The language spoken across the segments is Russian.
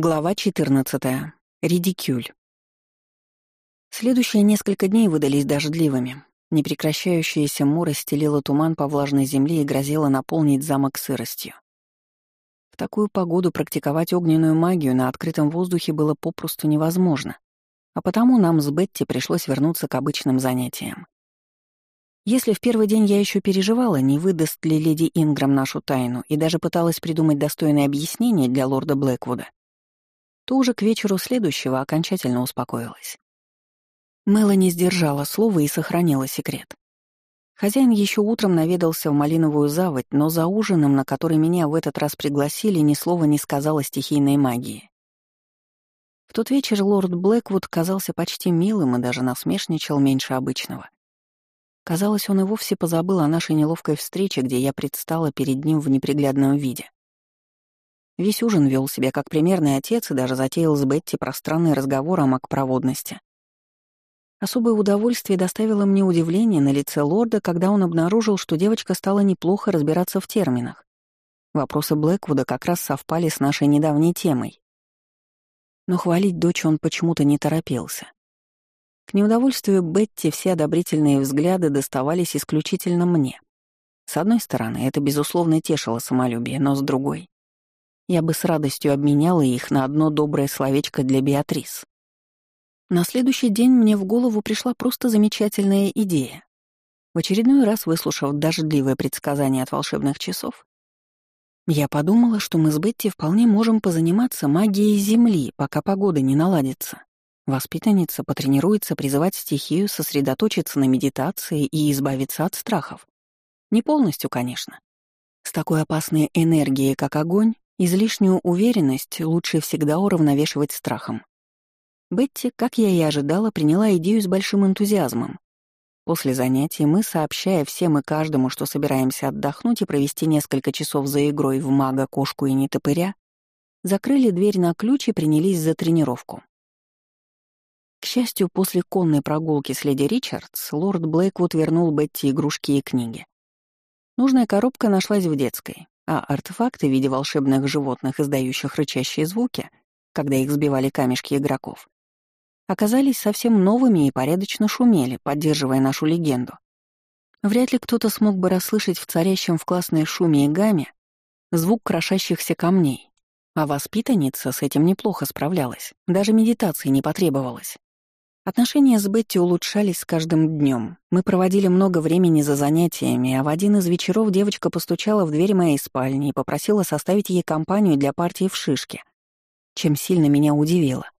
Глава 14. Редикюль. Следующие несколько дней выдались дождливыми. Непрекращающаяся мора стелила туман по влажной земле и грозила наполнить замок сыростью. В такую погоду практиковать огненную магию на открытом воздухе было попросту невозможно, а потому нам с Бетти пришлось вернуться к обычным занятиям. Если в первый день я еще переживала, не выдаст ли леди Инграм нашу тайну, и даже пыталась придумать достойное объяснение для лорда Блэквуда, то уже к вечеру следующего окончательно успокоилась. Мелани сдержала слово и сохранила секрет. Хозяин еще утром наведался в малиновую заводь, но за ужином, на который меня в этот раз пригласили, ни слова не сказала стихийной магии. В тот вечер лорд Блэквуд казался почти милым и даже насмешничал меньше обычного. Казалось, он и вовсе позабыл о нашей неловкой встрече, где я предстала перед ним в неприглядном виде. Весь ужин вел себя как примерный отец и даже затеял с Бетти пространный разговор о макпроводности. Особое удовольствие доставило мне удивление на лице лорда, когда он обнаружил, что девочка стала неплохо разбираться в терминах. Вопросы Блэквуда как раз совпали с нашей недавней темой. Но хвалить дочь он почему-то не торопился. К неудовольствию Бетти все одобрительные взгляды доставались исключительно мне. С одной стороны, это, безусловно, тешило самолюбие, но с другой я бы с радостью обменяла их на одно доброе словечко для Беатрис. На следующий день мне в голову пришла просто замечательная идея. В очередной раз выслушав дождливое предсказание от волшебных часов, я подумала, что мы с Бетти вполне можем позаниматься магией Земли, пока погода не наладится. Воспитанница потренируется призывать стихию, сосредоточиться на медитации и избавиться от страхов. Не полностью, конечно. С такой опасной энергией, как огонь, Излишнюю уверенность лучше всегда уравновешивать страхом. Бетти, как я и ожидала, приняла идею с большим энтузиазмом. После занятий мы, сообщая всем и каждому, что собираемся отдохнуть и провести несколько часов за игрой в мага, кошку и нетопыря, закрыли дверь на ключ и принялись за тренировку. К счастью, после конной прогулки с леди Ричардс лорд Блэквуд вернул Бетти игрушки и книги. Нужная коробка нашлась в детской, а артефакты в виде волшебных животных, издающих рычащие звуки, когда их сбивали камешки игроков, оказались совсем новыми и порядочно шумели, поддерживая нашу легенду. Вряд ли кто-то смог бы расслышать в царящем в классной шуме и гамме звук крошащихся камней, а воспитанница с этим неплохо справлялась, даже медитации не потребовалось. Отношения с Бетти улучшались с каждым днем. Мы проводили много времени за занятиями, а в один из вечеров девочка постучала в дверь моей спальни и попросила составить ей компанию для партии в шишке, чем сильно меня удивило.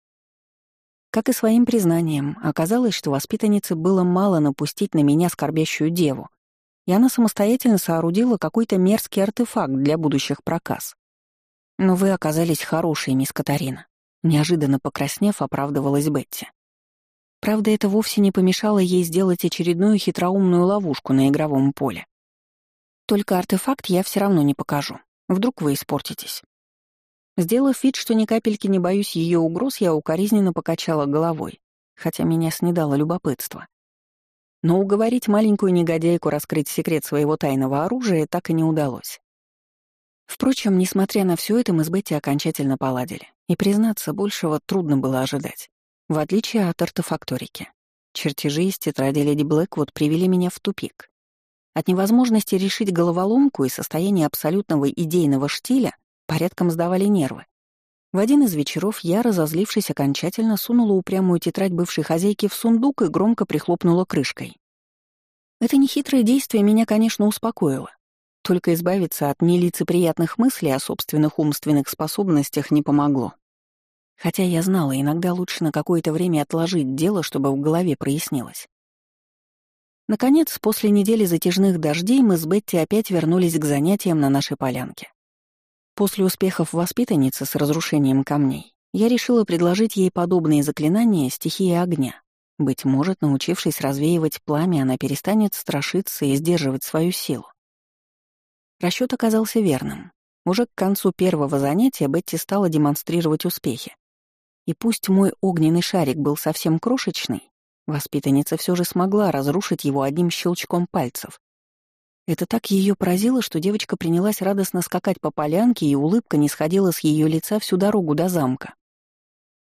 Как и своим признанием, оказалось, что воспитаннице было мало напустить на меня скорбящую деву, и она самостоятельно соорудила какой-то мерзкий артефакт для будущих проказ. «Но вы оказались хорошей, мисс Катарина», — неожиданно покраснев, оправдывалась Бетти. Правда, это вовсе не помешало ей сделать очередную хитроумную ловушку на игровом поле. Только артефакт я все равно не покажу. Вдруг вы испортитесь. Сделав вид, что ни капельки не боюсь ее угроз, я укоризненно покачала головой, хотя меня снедало любопытство. Но уговорить маленькую негодяйку раскрыть секрет своего тайного оружия так и не удалось. Впрочем, несмотря на все это, мы с Бетти окончательно поладили, и, признаться, большего трудно было ожидать. В отличие от артефакторики, чертежи из тетради леди Блэквуд привели меня в тупик. От невозможности решить головоломку и состояния абсолютного идейного штиля порядком сдавали нервы. В один из вечеров я, разозлившись окончательно, сунула упрямую тетрадь бывшей хозяйки в сундук и громко прихлопнула крышкой. Это нехитрое действие меня, конечно, успокоило. Только избавиться от нелицеприятных мыслей о собственных умственных способностях не помогло. Хотя я знала, иногда лучше на какое-то время отложить дело, чтобы в голове прояснилось. Наконец, после недели затяжных дождей мы с Бетти опять вернулись к занятиям на нашей полянке. После успехов воспитанницы с разрушением камней, я решила предложить ей подобные заклинания стихии огня. Быть может, научившись развеивать пламя, она перестанет страшиться и сдерживать свою силу. Расчет оказался верным. Уже к концу первого занятия Бетти стала демонстрировать успехи. И пусть мой огненный шарик был совсем крошечный, воспитанница все же смогла разрушить его одним щелчком пальцев. Это так ее поразило, что девочка принялась радостно скакать по полянке, и улыбка не сходила с ее лица всю дорогу до замка.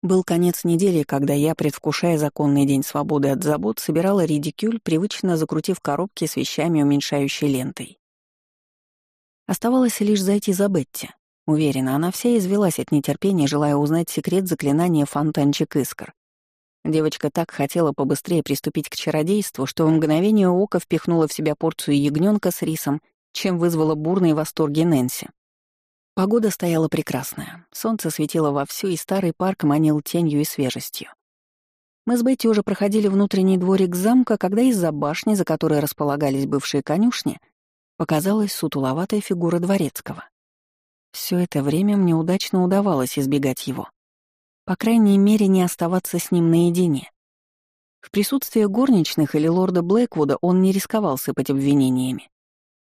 Был конец недели, когда я, предвкушая законный день свободы от забот, собирала редикюль, привычно закрутив коробки с вещами, уменьшающей лентой. Оставалось лишь зайти за Бетти. Уверена, она вся извелась от нетерпения, желая узнать секрет заклинания «Фонтанчик искр». Девочка так хотела побыстрее приступить к чародейству, что в мгновение ока впихнула в себя порцию ягненка с рисом, чем вызвала бурные восторги Нэнси. Погода стояла прекрасная. Солнце светило вовсю, и старый парк манил тенью и свежестью. Мы с Бетти уже проходили внутренний дворик замка, когда из-за башни, за которой располагались бывшие конюшни, показалась сутуловатая фигура дворецкого. Все это время мне удачно удавалось избегать его. По крайней мере, не оставаться с ним наедине. В присутствии горничных или лорда Блэквуда он не рисковал сыпать обвинениями.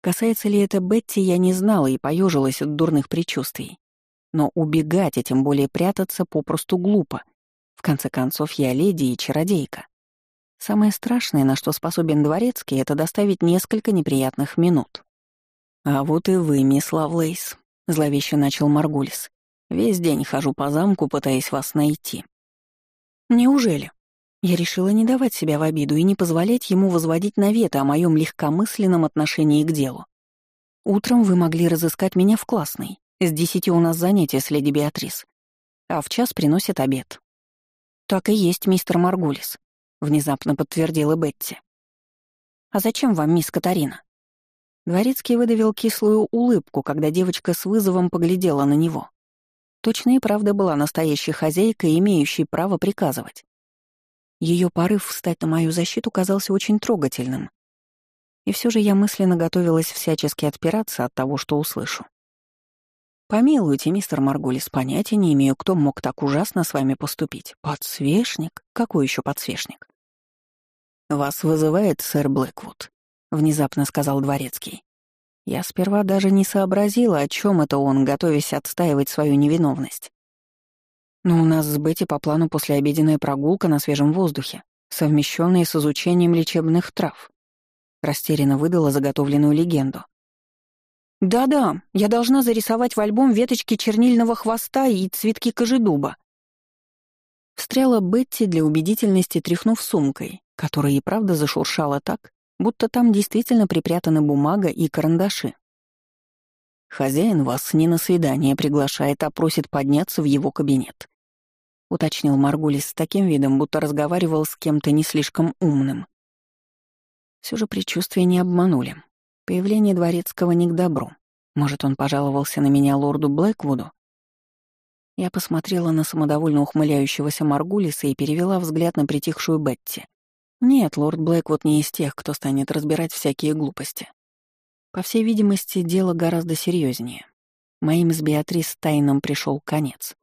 Касается ли это Бетти, я не знала и поежилась от дурных предчувствий. Но убегать, а тем более прятаться, попросту глупо. В конце концов, я леди и чародейка. Самое страшное, на что способен дворецкий, это доставить несколько неприятных минут. «А вот и вы, мисс Лавлейс», — зловеще начал Маргулис. Весь день хожу по замку, пытаясь вас найти. Неужели? Я решила не давать себя в обиду и не позволять ему возводить наветы о моем легкомысленном отношении к делу. Утром вы могли разыскать меня в классной. С десяти у нас занятия с леди Беатрис. А в час приносят обед. Так и есть, мистер Маргулис, внезапно подтвердила Бетти. А зачем вам мисс Катарина? Дворецкий выдавил кислую улыбку, когда девочка с вызовом поглядела на него. Точно и правда была настоящей хозяйкой, имеющей право приказывать. Ее порыв встать на мою защиту казался очень трогательным. И все же я мысленно готовилась всячески отпираться от того, что услышу. «Помилуйте, мистер Маргулис, понятия не имею, кто мог так ужасно с вами поступить. Подсвечник? Какой еще подсвечник?» «Вас вызывает сэр Блэквуд», — внезапно сказал дворецкий. Я сперва даже не сообразила, о чем это он, готовясь отстаивать свою невиновность. Но у нас с Бетти по плану послеобеденная прогулка на свежем воздухе, совмещенная с изучением лечебных трав. Растерянно выдала заготовленную легенду. «Да-да, я должна зарисовать в альбом веточки чернильного хвоста и цветки кожедуба». Встряла Бетти для убедительности, тряхнув сумкой, которая и правда зашуршала так, будто там действительно припрятаны бумага и карандаши. «Хозяин вас не на свидание приглашает, а просит подняться в его кабинет», — уточнил Маргулис с таким видом, будто разговаривал с кем-то не слишком умным. Все же предчувствия не обманули. Появление Дворецкого не к добру. Может, он пожаловался на меня лорду Блэквуду? Я посмотрела на самодовольно ухмыляющегося Маргулиса и перевела взгляд на притихшую Бетти. Нет, лорд Блэквуд не из тех, кто станет разбирать всякие глупости. По всей видимости, дело гораздо серьезнее. Моим с Беатрис тайнам пришел конец.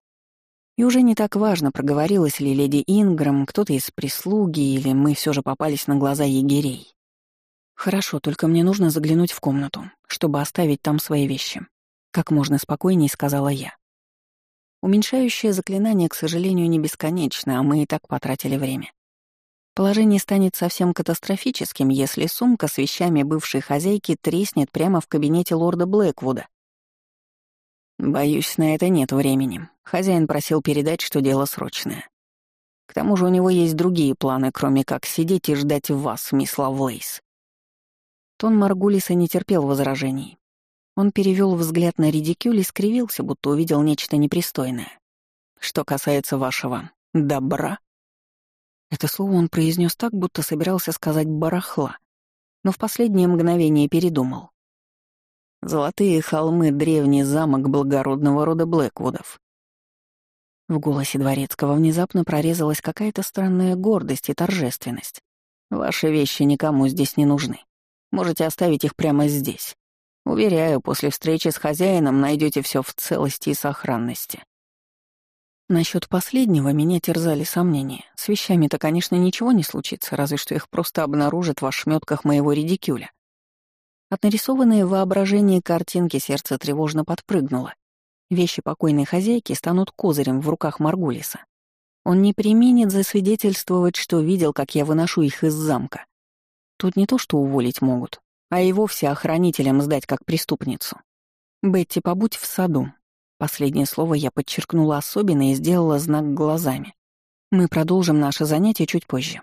И уже не так важно, проговорилась ли леди Инграм, кто-то из прислуги, или мы все же попались на глаза егерей. Хорошо, только мне нужно заглянуть в комнату, чтобы оставить там свои вещи. Как можно спокойнее сказала я. Уменьшающее заклинание, к сожалению, не бесконечно, а мы и так потратили время. Положение станет совсем катастрофическим, если сумка с вещами бывшей хозяйки треснет прямо в кабинете лорда Блэквуда. Боюсь, на это нет времени. Хозяин просил передать, что дело срочное. К тому же у него есть другие планы, кроме как сидеть и ждать вас, мисс Лавлейс. Тон Маргулиса не терпел возражений. Он перевел взгляд на редикюль и скривился, будто увидел нечто непристойное. Что касается вашего добра, это слово он произнес так, будто собирался сказать «барахла», но в последнее мгновение передумал. «Золотые холмы — древний замок благородного рода Блэквудов». В голосе Дворецкого внезапно прорезалась какая-то странная гордость и торжественность. «Ваши вещи никому здесь не нужны. Можете оставить их прямо здесь. Уверяю, после встречи с хозяином найдете все в целости и сохранности. Насчет последнего меня терзали сомнения. С вещами-то, конечно, ничего не случится, разве что их просто обнаружат в ошметках моего редикюля. От нарисованной в воображении картинки сердце тревожно подпрыгнуло. Вещи покойной хозяйки станут козырем в руках Маргулиса. Он не применит засвидетельствовать, что видел, как я выношу их из замка. Тут не то, что уволить могут. а и вовсе охранителям сдать как преступницу. Бетти, побудь в саду. Последнее слово я подчеркнула особенно и сделала знак глазами. Мы продолжим наше занятие чуть позже.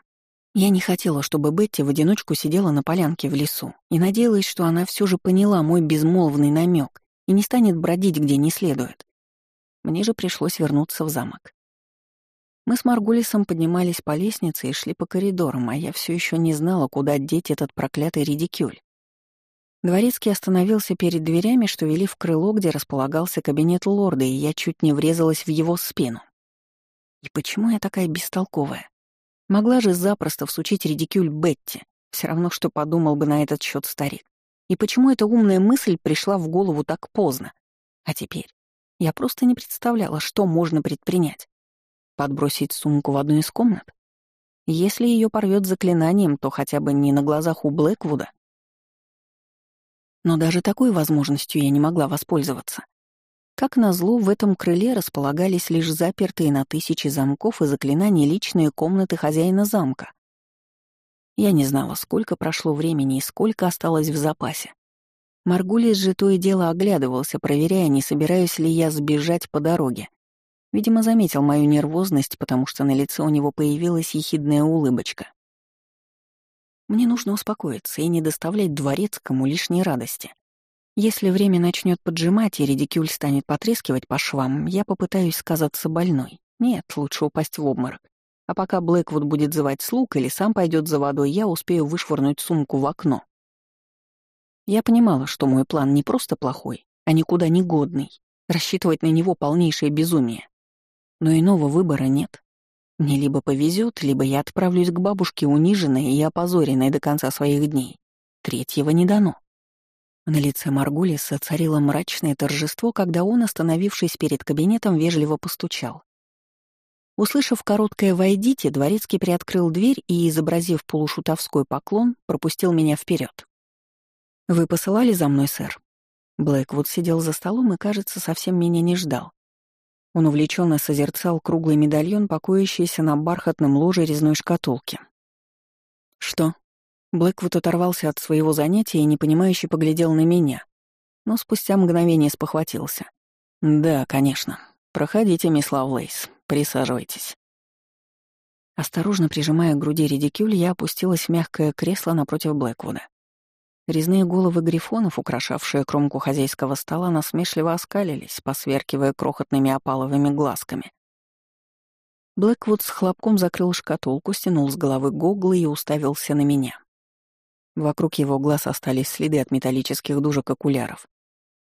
Я не хотела, чтобы Бетти в одиночку сидела на полянке в лесу, и надеялась, что она все же поняла мой безмолвный намек и не станет бродить где не следует. Мне же пришлось вернуться в замок. Мы с Маргулисом поднимались по лестнице и шли по коридорам, а я все еще не знала, куда деть этот проклятый редикюль. Дворецкий остановился перед дверями, что вели в крыло, где располагался кабинет лорда, и я чуть не врезалась в его спину. И почему я такая бестолковая? Могла же запросто всучить редикюль Бетти, все равно, что подумал бы на этот счет старик. И почему эта умная мысль пришла в голову так поздно? А теперь? Я просто не представляла, что можно предпринять. Подбросить сумку в одну из комнат? Если ее порвет заклинанием, то хотя бы не на глазах у Блэквуда, но даже такой возможностью я не могла воспользоваться. Как назло, в этом крыле располагались лишь запертые на тысячи замков и заклинаний личные комнаты хозяина замка. Я не знала, сколько прошло времени и сколько осталось в запасе. Маргулис же то и дело оглядывался, проверяя, не собираюсь ли я сбежать по дороге. Видимо, заметил мою нервозность, потому что на лице у него появилась ехидная улыбочка. Мне нужно успокоиться и не доставлять дворецкому лишней радости. Если время начнет поджимать и редикюль станет потрескивать по швам, я попытаюсь сказаться больной. Нет, лучше упасть в обморок. А пока Блэквуд будет звать слуг или сам пойдет за водой, я успею вышвырнуть сумку в окно. Я понимала, что мой план не просто плохой, а никуда не годный. Рассчитывать на него полнейшее безумие. Но иного выбора нет. Мне либо повезет, либо я отправлюсь к бабушке униженной и опозоренной до конца своих дней. Третьего не дано. На лице Маргулиса царило мрачное торжество, когда он, остановившись перед кабинетом, вежливо постучал. Услышав короткое «войдите», дворецкий приоткрыл дверь и, изобразив полушутовской поклон, пропустил меня вперед. «Вы посылали за мной, сэр?» Блэквуд сидел за столом и, кажется, совсем меня не ждал. Он увлеченно созерцал круглый медальон, покоящийся на бархатном ложе резной шкатулки. «Что?» Блэквуд оторвался от своего занятия и непонимающе поглядел на меня, но спустя мгновение спохватился. «Да, конечно. Проходите, мисс Лавлейс. Присаживайтесь». Осторожно прижимая к груди редикюль, я опустилась в мягкое кресло напротив Блэквуда. Резные головы грифонов, украшавшие кромку хозяйского стола, насмешливо оскалились, посверкивая крохотными опаловыми глазками. Блэквуд с хлопком закрыл шкатулку, стянул с головы гоглы и уставился на меня. Вокруг его глаз остались следы от металлических дужек окуляров,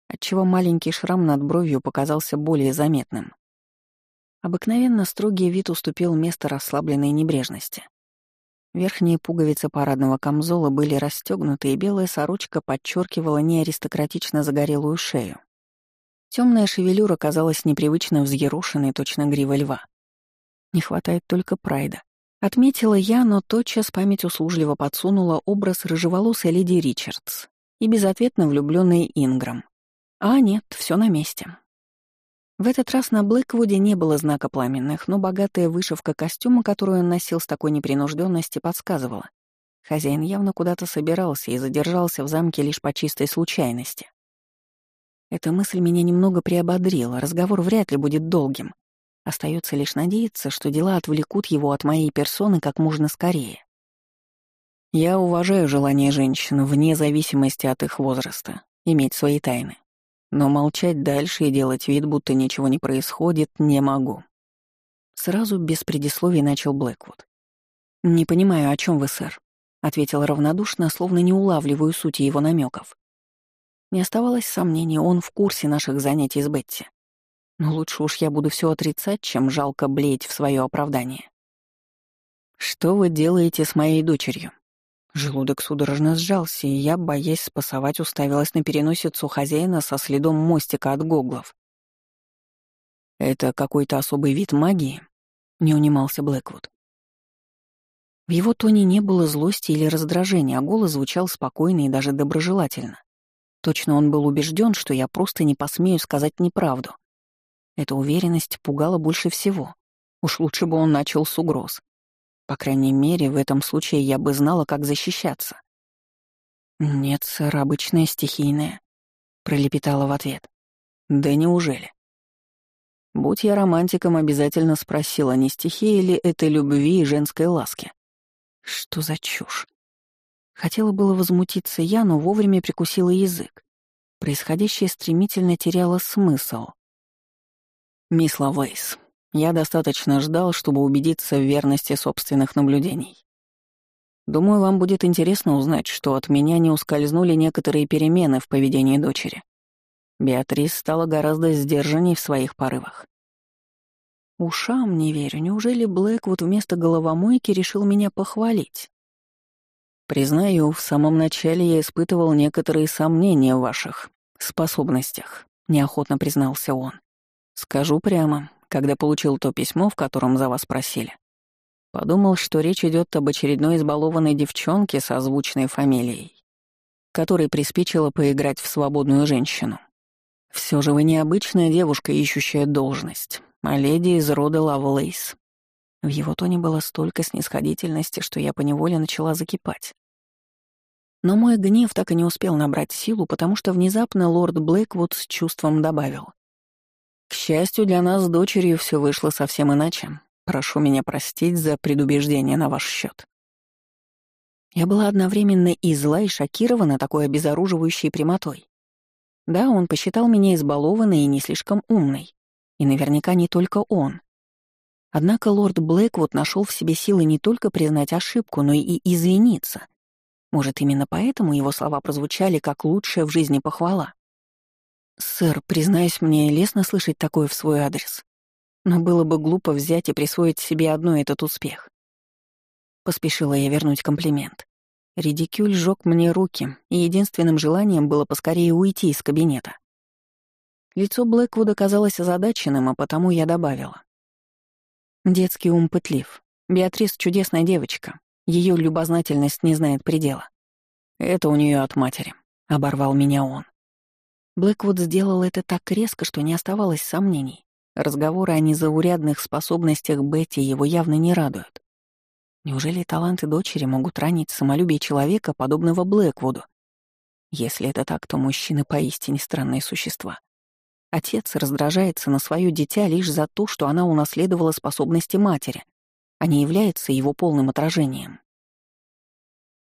отчего маленький шрам над бровью показался более заметным. Обыкновенно строгий вид уступил место расслабленной небрежности. Верхние пуговицы парадного камзола были расстегнуты, и белая сорочка подчеркивала неаристократично загорелую шею. Темная шевелюра казалась непривычно взъерошенной, точно грива льва. Не хватает только прайда. Отметила я, но тотчас память услужливо подсунула образ рыжеволосой леди Ричардс и безответно влюбленной Инграм. А нет, все на месте. В этот раз на Блэквуде не было знака пламенных, но богатая вышивка костюма, которую он носил с такой непринужденностью, подсказывала. Хозяин явно куда-то собирался и задержался в замке лишь по чистой случайности. Эта мысль меня немного приободрила, разговор вряд ли будет долгим. Остается лишь надеяться, что дела отвлекут его от моей персоны как можно скорее. Я уважаю желание женщин, вне зависимости от их возраста, иметь свои тайны. Но молчать дальше и делать вид, будто ничего не происходит, не могу. Сразу без предисловий начал Блэквуд. «Не понимаю, о чем вы, сэр», — ответил равнодушно, словно не улавливаю сути его намеков. Не оставалось сомнений, он в курсе наших занятий с Бетти. Но лучше уж я буду все отрицать, чем жалко блеять в свое оправдание. «Что вы делаете с моей дочерью?» Желудок судорожно сжался, и я, боясь спасовать, уставилась на переносицу хозяина со следом мостика от гоглов. «Это какой-то особый вид магии?» — не унимался Блэквуд. В его тоне не было злости или раздражения, а голос звучал спокойно и даже доброжелательно. Точно он был убежден, что я просто не посмею сказать неправду. Эта уверенность пугала больше всего. Уж лучше бы он начал с угроз. По крайней мере, в этом случае я бы знала, как защищаться. «Нет, сэр, обычная стихийная», — пролепетала в ответ. «Да неужели?» Будь я романтиком, обязательно спросила, не стихия ли это любви и женской ласки. Что за чушь? Хотела было возмутиться я, но вовремя прикусила язык. Происходящее стремительно теряло смысл. «Мисс Лавлейс, я достаточно ждал, чтобы убедиться в верности собственных наблюдений. Думаю, вам будет интересно узнать, что от меня не ускользнули некоторые перемены в поведении дочери. Беатрис стала гораздо сдержанней в своих порывах. Ушам не верю. Неужели Блэквуд вместо головомойки решил меня похвалить? Признаю, в самом начале я испытывал некоторые сомнения в ваших способностях, неохотно признался он. Скажу прямо, когда получил то письмо, в котором за вас просили, подумал, что речь идет об очередной избалованной девчонке с озвученной фамилией, которой приспичило поиграть в свободную женщину. Все же вы необычная девушка, ищущая должность, а леди из рода Лавлейс. В его тоне было столько снисходительности, что я поневоле начала закипать. Но мой гнев так и не успел набрать силу, потому что внезапно лорд Блэквуд с чувством добавил. «К счастью, для нас с дочерью все вышло совсем иначе. Прошу меня простить за предубеждение на ваш счет. Я была одновременно и зла, и шокирована такой обезоруживающей прямотой. Да, он посчитал меня избалованной и не слишком умной. И наверняка не только он. Однако лорд Блэквуд нашел в себе силы не только признать ошибку, но и извиниться. Может, именно поэтому его слова прозвучали как лучшая в жизни похвала. «Сэр, признаюсь, мне лестно слышать такое в свой адрес. Но было бы глупо взять и присвоить себе одно этот успех». Поспешила я вернуть комплимент. Редикюль сжёг мне руки, и единственным желанием было поскорее уйти из кабинета. Лицо Блэквуда казалось озадаченным, а потому я добавила. Детский ум пытлив. Беатрис — чудесная девочка. Ее любознательность не знает предела. Это у нее от матери. Оборвал меня он. Блэквуд сделал это так резко, что не оставалось сомнений. Разговоры о незаурядных способностях Бетти его явно не радуют. Неужели таланты дочери могут ранить самолюбие человека, подобного Блэквуду? Если это так, то мужчины поистине странные существа. Отец раздражается на свое дитя лишь за то, что она унаследовала способности матери, а не является его полным отражением.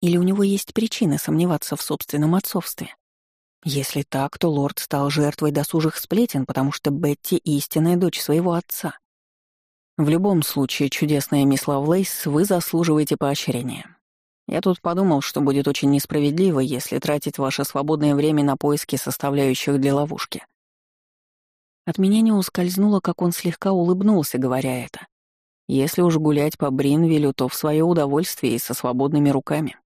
Или у него есть причины сомневаться в собственном отцовстве? Если так, то лорд стал жертвой досужих сплетен, потому что Бетти — истинная дочь своего отца. В любом случае, чудесная мисс Лавлейс, вы заслуживаете поощрения. Я тут подумал, что будет очень несправедливо, если тратить ваше свободное время на поиски составляющих для ловушки. От меня не ускользнуло, как он слегка улыбнулся, говоря это. Если уж гулять по Бринвилю, то в свое удовольствие и со свободными руками.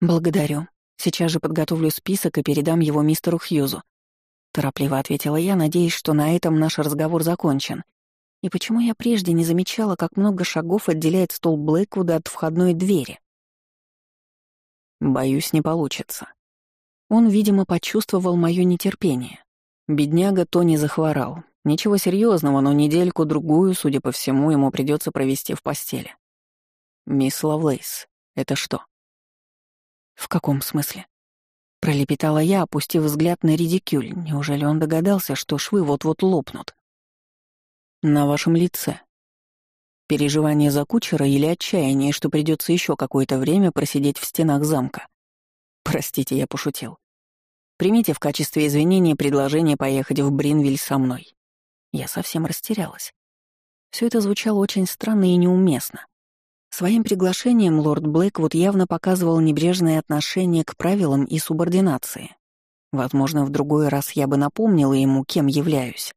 «Благодарю. Сейчас же подготовлю список и передам его мистеру Хьюзу», — торопливо ответила я, надеясь, что на этом наш разговор закончен, и почему я прежде не замечала, как много шагов отделяет стол Блэквуда от входной двери? Боюсь, не получится. Он, видимо, почувствовал мое нетерпение. Бедняга Тони захворал. Ничего серьезного, но недельку-другую, судя по всему, ему придется провести в постели. «Мисс Лавлейс, это что?» «В каком смысле?» Пролепетала я, опустив взгляд на редикюль. Неужели он догадался, что швы вот-вот лопнут? на вашем лице. Переживание за кучера или отчаяние, что придется еще какое-то время просидеть в стенах замка? Простите, я пошутил. Примите в качестве извинения предложение поехать в Бринвиль со мной. Я совсем растерялась. Все это звучало очень странно и неуместно. Своим приглашением лорд Блэквуд явно показывал небрежное отношение к правилам и субординации. Возможно, в другой раз я бы напомнила ему, кем являюсь.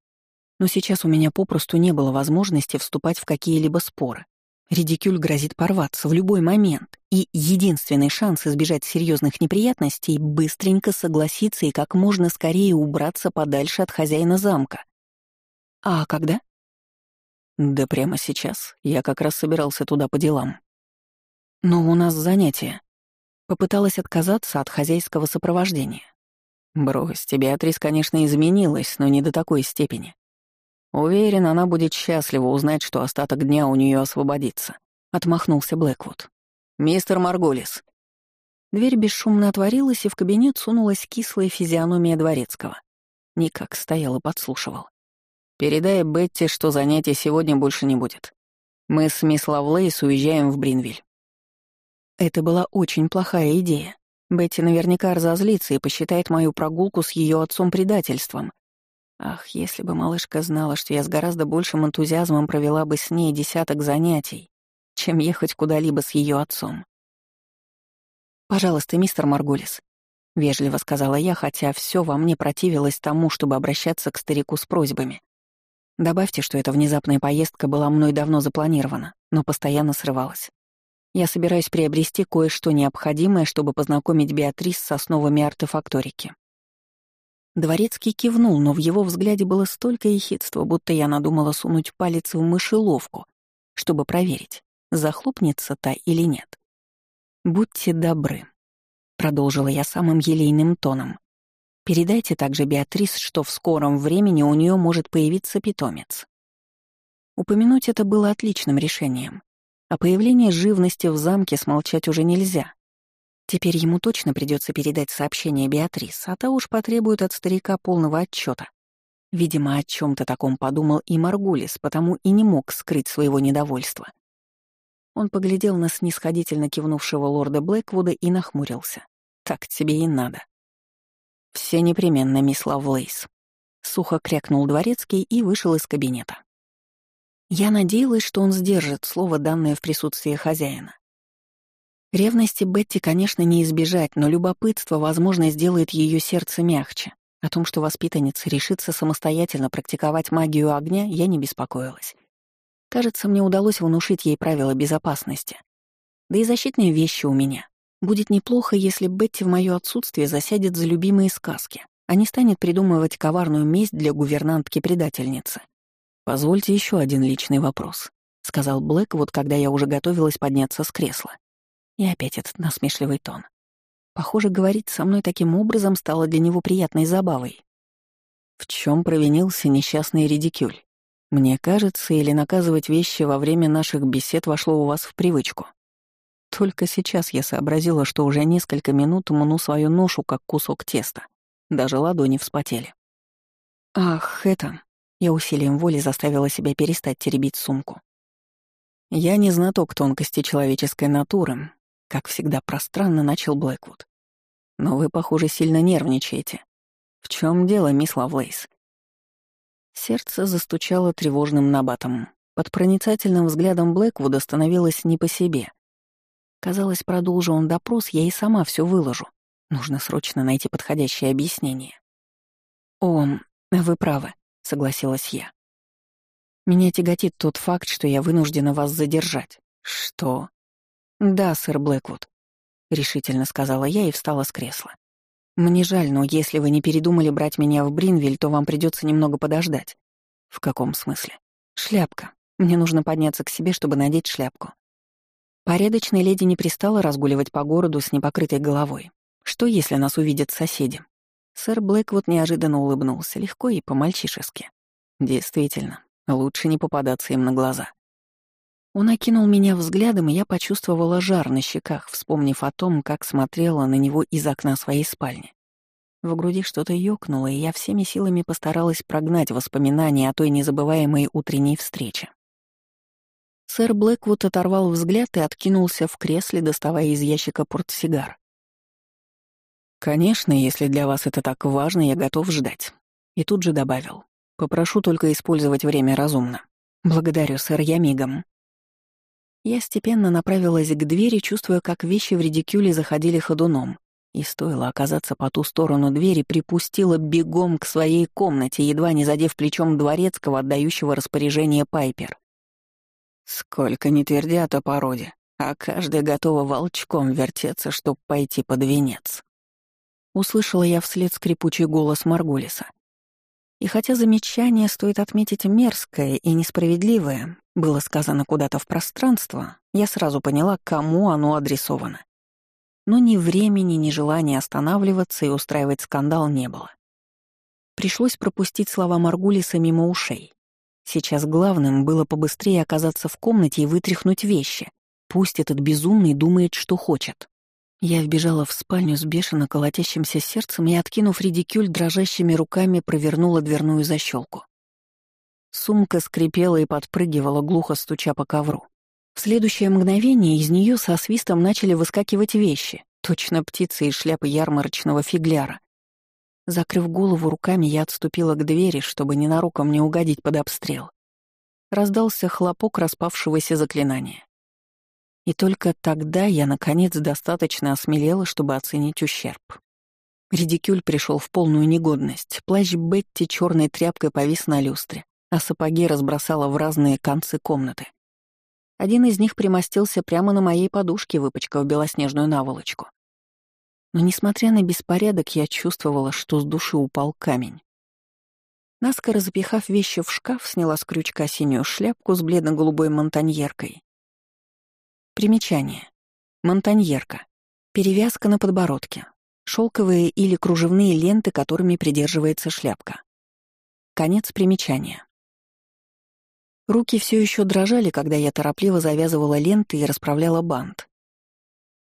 Но сейчас у меня попросту не было возможности вступать в какие-либо споры. Редикюль грозит порваться в любой момент, и единственный шанс избежать серьезных неприятностей — быстренько согласиться и как можно скорее убраться подальше от хозяина замка. А когда? Да прямо сейчас. Я как раз собирался туда по делам. Но у нас занятия. Попыталась отказаться от хозяйского сопровождения. Брось, тебе Атрис, конечно, изменилась, но не до такой степени. Уверен, она будет счастлива узнать, что остаток дня у нее освободится. Отмахнулся Блэквуд. «Мистер Марголис». Дверь бесшумно отворилась, и в кабинет сунулась кислая физиономия дворецкого. Никак стоял и подслушивал. «Передай Бетти, что занятий сегодня больше не будет. Мы с мисс Лавлейс уезжаем в Бринвиль». Это была очень плохая идея. Бетти наверняка разозлится и посчитает мою прогулку с ее отцом предательством. Ах, если бы малышка знала, что я с гораздо большим энтузиазмом провела бы с ней десяток занятий, чем ехать куда-либо с ее отцом. «Пожалуйста, мистер Маргулис», — вежливо сказала я, хотя все во мне противилось тому, чтобы обращаться к старику с просьбами. Добавьте, что эта внезапная поездка была мной давно запланирована, но постоянно срывалась. Я собираюсь приобрести кое-что необходимое, чтобы познакомить Беатрис с основами артефакторики. Дворецкий кивнул, но в его взгляде было столько ехидства, будто я надумала сунуть палец в мышеловку, чтобы проверить, захлопнется та или нет. «Будьте добры», — продолжила я самым елейным тоном. «Передайте также Беатрис, что в скором времени у нее может появиться питомец». Упомянуть это было отличным решением. О появлении живности в замке смолчать уже нельзя. Теперь ему точно придется передать сообщение Беатрис, а та уж потребует от старика полного отчета. Видимо, о чем то таком подумал и Маргулис, потому и не мог скрыть своего недовольства. Он поглядел на снисходительно кивнувшего лорда Блэквуда и нахмурился. «Так тебе и надо». «Все непременно, мисс Лавлейс», — сухо крякнул дворецкий и вышел из кабинета. Я надеялась, что он сдержит слово, данное в присутствии хозяина. Ревности Бетти, конечно, не избежать, но любопытство, возможно, сделает ее сердце мягче. О том, что воспитанница решится самостоятельно практиковать магию огня, я не беспокоилась. Кажется, мне удалось внушить ей правила безопасности. Да и защитные вещи у меня. Будет неплохо, если Бетти в моё отсутствие засядет за любимые сказки, а не станет придумывать коварную месть для гувернантки-предательницы. «Позвольте еще один личный вопрос», — сказал Блэк, вот когда я уже готовилась подняться с кресла. И опять этот насмешливый тон. Похоже, говорить со мной таким образом стало для него приятной забавой. В чем провинился несчастный редикюль? Мне кажется, или наказывать вещи во время наших бесед вошло у вас в привычку. Только сейчас я сообразила, что уже несколько минут мну свою ношу, как кусок теста. Даже ладони вспотели. Ах, это... Я усилием воли заставила себя перестать теребить сумку. Я не знаток тонкости человеческой натуры, как всегда пространно начал Блэквуд. Но вы, похоже, сильно нервничаете. В чем дело, мисс Лавлейс? Сердце застучало тревожным набатом. Под проницательным взглядом Блэквуда становилось не по себе. Казалось, продолжу он допрос, я и сама все выложу. Нужно срочно найти подходящее объяснение. «О, вы правы», — согласилась я. «Меня тяготит тот факт, что я вынуждена вас задержать». «Что?» «Да, сэр Блэквуд», — решительно сказала я и встала с кресла. «Мне жаль, но если вы не передумали брать меня в Бринвиль, то вам придется немного подождать». «В каком смысле?» «Шляпка. Мне нужно подняться к себе, чтобы надеть шляпку». Порядочной леди не пристала разгуливать по городу с непокрытой головой. Что, если нас увидят соседи? Сэр Блэквуд неожиданно улыбнулся, легко и по-мальчишески. Действительно, лучше не попадаться им на глаза. Он окинул меня взглядом, и я почувствовала жар на щеках, вспомнив о том, как смотрела на него из окна своей спальни. В груди что-то ёкнуло, и я всеми силами постаралась прогнать воспоминания о той незабываемой утренней встрече. Сэр Блэквуд оторвал взгляд и откинулся в кресле, доставая из ящика портсигар. «Конечно, если для вас это так важно, я готов ждать». И тут же добавил. «Попрошу только использовать время разумно». «Благодарю, сэр, я мигом». Я степенно направилась к двери, чувствуя, как вещи в редикюле заходили ходуном. И стоило оказаться по ту сторону двери, припустила бегом к своей комнате, едва не задев плечом дворецкого, отдающего распоряжение Пайпер. Сколько не твердят о породе, а каждая готова волчком вертеться, чтоб пойти под венец. Услышала я вслед скрипучий голос Маргулиса. И хотя замечание, стоит отметить, мерзкое и несправедливое, было сказано куда-то в пространство, я сразу поняла, кому оно адресовано. Но ни времени, ни желания останавливаться и устраивать скандал не было. Пришлось пропустить слова Маргулиса мимо ушей. Сейчас главным было побыстрее оказаться в комнате и вытряхнуть вещи. Пусть этот безумный думает, что хочет. Я вбежала в спальню с бешено колотящимся сердцем и, откинув редикюль, дрожащими руками провернула дверную защелку. Сумка скрипела и подпрыгивала, глухо стуча по ковру. В следующее мгновение из нее со свистом начали выскакивать вещи, точно птицы из шляпы ярмарочного фигляра. Закрыв голову руками, я отступила к двери, чтобы ненароком не угодить под обстрел. Раздался хлопок распавшегося заклинания. И только тогда я, наконец, достаточно осмелела, чтобы оценить ущерб. Редикюль пришел в полную негодность. Плащ Бетти черной тряпкой повис на люстре, а сапоги разбросала в разные концы комнаты. Один из них примостился прямо на моей подушке, выпачкав белоснежную наволочку. Но, несмотря на беспорядок, я чувствовала, что с души упал камень. Наскоро запихав вещи в шкаф, сняла с крючка синюю шляпку с бледно-голубой монтаньеркой Примечание. Монтаньерка. Перевязка на подбородке. Шелковые или кружевные ленты, которыми придерживается шляпка. Конец примечания. Руки все еще дрожали, когда я торопливо завязывала ленты и расправляла бант.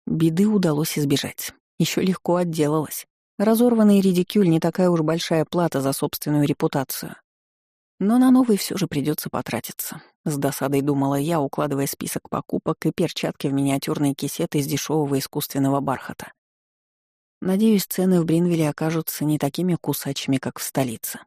Беды удалось избежать. Еще легко отделалась. Разорванный редикюль не такая уж большая плата за собственную репутацию. Но на новый все же придется потратиться. С досадой думала я, укладывая список покупок и перчатки в миниатюрные кисеты из дешевого искусственного бархата. Надеюсь, цены в Бринвилле окажутся не такими кусачими, как в столице.